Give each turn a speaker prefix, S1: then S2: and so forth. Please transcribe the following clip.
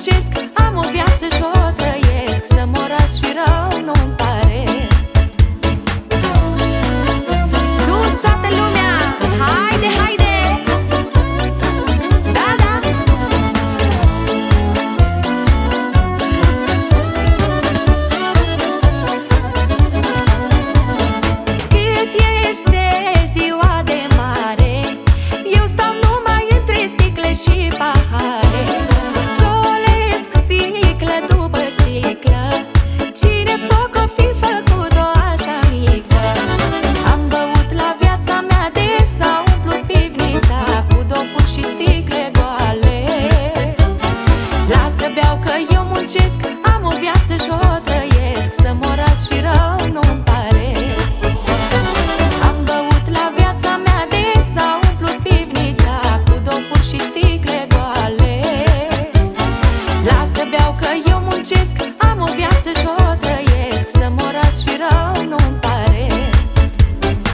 S1: честь